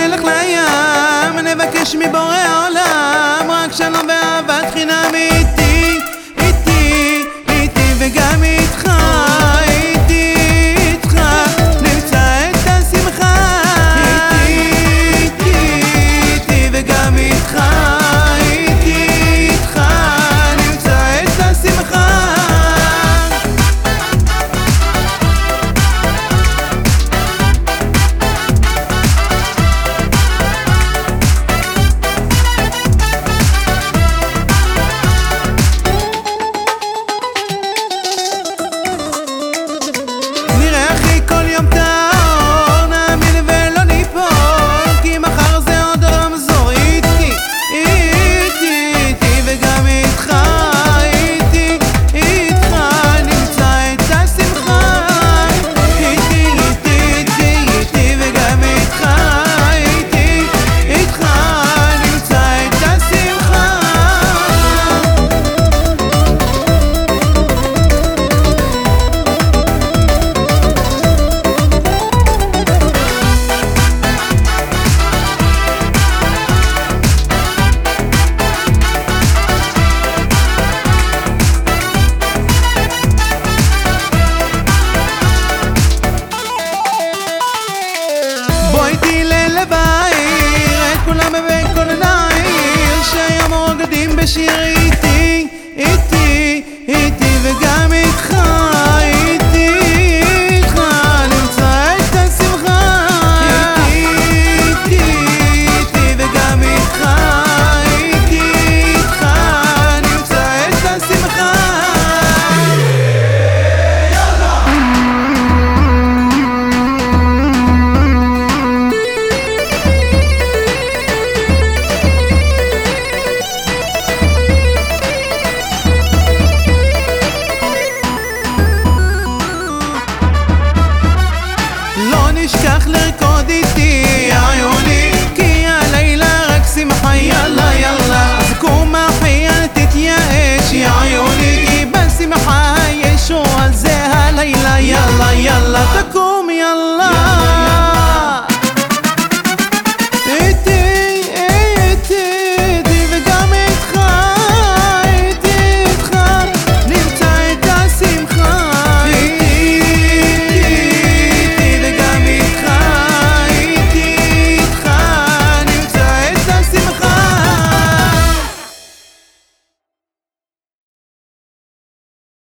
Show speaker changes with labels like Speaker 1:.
Speaker 1: الخلايا ما نبكش مبوي عالم she